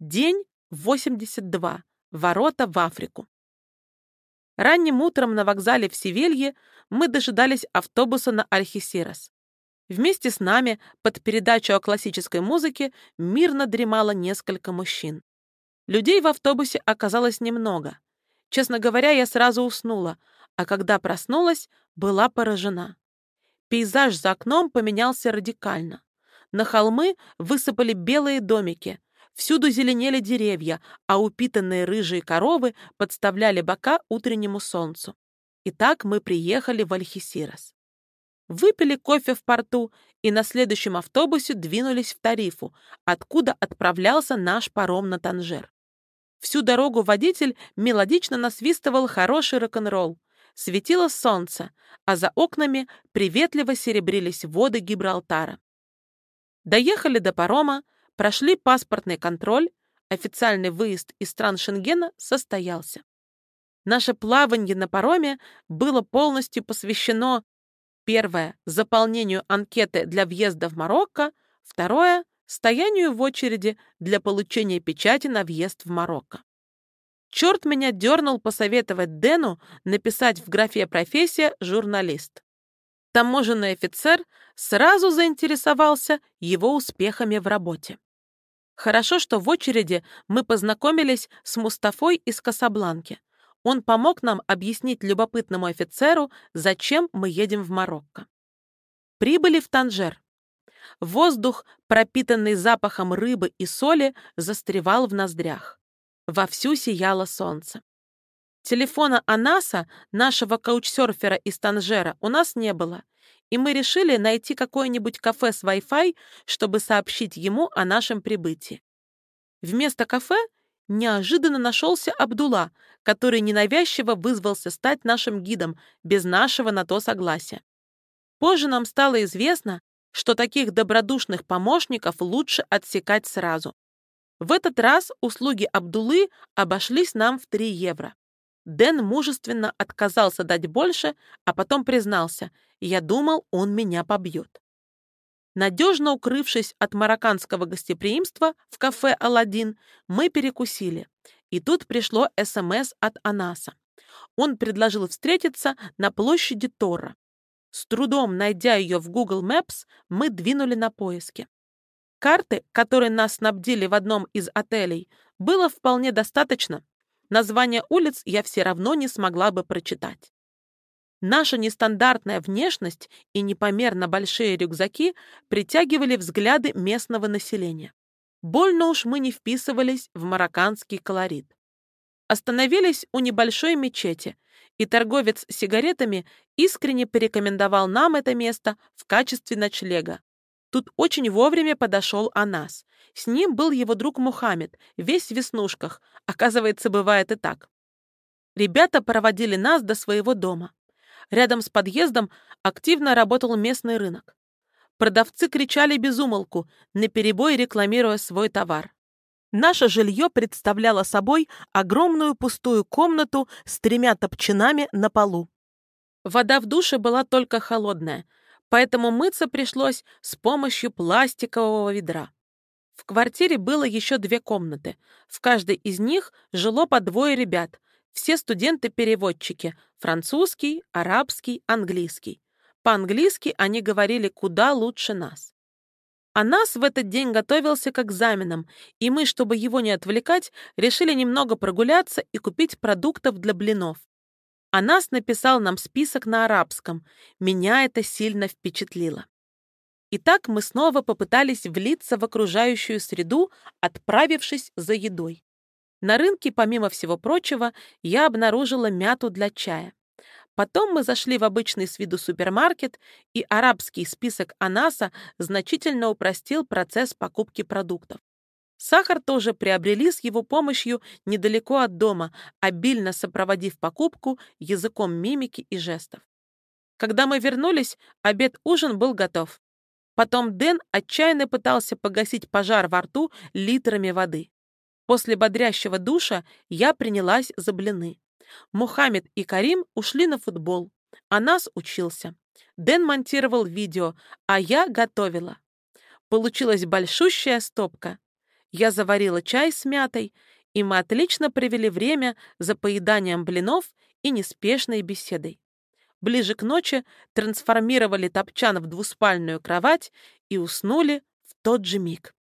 День 82. Ворота в Африку. Ранним утром на вокзале в Севилье мы дожидались автобуса на Альхисирос. Вместе с нами под передачу о классической музыке мирно дремало несколько мужчин. Людей в автобусе оказалось немного. Честно говоря, я сразу уснула, а когда проснулась, была поражена. Пейзаж за окном поменялся радикально. На холмы высыпали белые домики, всюду зеленели деревья, а упитанные рыжие коровы подставляли бока утреннему солнцу. Итак, мы приехали в Альхисирос выпили кофе в порту и на следующем автобусе двинулись в Тарифу, откуда отправлялся наш паром на Танжер. Всю дорогу водитель мелодично насвистывал хороший рок-н-ролл. Светило солнце, а за окнами приветливо серебрились воды Гибралтара. Доехали до парома, прошли паспортный контроль, официальный выезд из стран Шенгена состоялся. Наше плавание на пароме было полностью посвящено Первое – заполнению анкеты для въезда в Марокко. Второе – стоянию в очереди для получения печати на въезд в Марокко. Черт меня дернул посоветовать Дэну написать в графе «Профессия» журналист. Таможенный офицер сразу заинтересовался его успехами в работе. Хорошо, что в очереди мы познакомились с Мустафой из Касабланки. Он помог нам объяснить любопытному офицеру, зачем мы едем в Марокко. Прибыли в Танжер. Воздух, пропитанный запахом рыбы и соли, застревал в ноздрях. Вовсю сияло солнце. Телефона Анаса, нашего каучсерфера из Танжера, у нас не было, и мы решили найти какое-нибудь кафе с Wi-Fi, чтобы сообщить ему о нашем прибытии. Вместо кафе неожиданно нашелся Абдула, который ненавязчиво вызвался стать нашим гидом без нашего на то согласия. Позже нам стало известно, что таких добродушных помощников лучше отсекать сразу. В этот раз услуги Абдулы обошлись нам в 3 евро. Дэн мужественно отказался дать больше, а потом признался, я думал, он меня побьет. Надежно укрывшись от марокканского гостеприимства в кафе «Аладдин», мы перекусили. И тут пришло СМС от Анаса. Он предложил встретиться на площади Тора. С трудом найдя ее в Google Maps, мы двинули на поиски. Карты, которые нас снабдили в одном из отелей, было вполне достаточно. Название улиц я все равно не смогла бы прочитать. Наша нестандартная внешность и непомерно большие рюкзаки притягивали взгляды местного населения. Больно уж мы не вписывались в марокканский колорит. Остановились у небольшой мечети, и торговец сигаретами искренне порекомендовал нам это место в качестве ночлега. Тут очень вовремя подошел Анас. С ним был его друг Мухаммед, весь в веснушках. Оказывается, бывает и так. Ребята проводили нас до своего дома. Рядом с подъездом активно работал местный рынок. Продавцы кричали безумолку, наперебой рекламируя свой товар. Наше жилье представляло собой огромную пустую комнату с тремя топчинами на полу. Вода в душе была только холодная, поэтому мыться пришлось с помощью пластикового ведра. В квартире было еще две комнаты. В каждой из них жило по двое ребят, все студенты-переводчики – французский, арабский, английский. По-английски они говорили куда лучше нас. А нас в этот день готовился к экзаменам, и мы, чтобы его не отвлекать, решили немного прогуляться и купить продуктов для блинов. А нас написал нам список на арабском. Меня это сильно впечатлило. Итак, мы снова попытались влиться в окружающую среду, отправившись за едой. На рынке, помимо всего прочего, я обнаружила мяту для чая. Потом мы зашли в обычный с виду супермаркет, и арабский список Анаса значительно упростил процесс покупки продуктов. Сахар тоже приобрели с его помощью недалеко от дома, обильно сопроводив покупку языком мимики и жестов. Когда мы вернулись, обед-ужин был готов. Потом Дэн отчаянно пытался погасить пожар во рту литрами воды. После бодрящего душа я принялась за блины. Мухаммед и Карим ушли на футбол, а нас учился. Дэн монтировал видео, а я готовила. Получилась большущая стопка. Я заварила чай с мятой, и мы отлично провели время за поеданием блинов и неспешной беседой. Ближе к ночи трансформировали топчан в двуспальную кровать и уснули в тот же миг.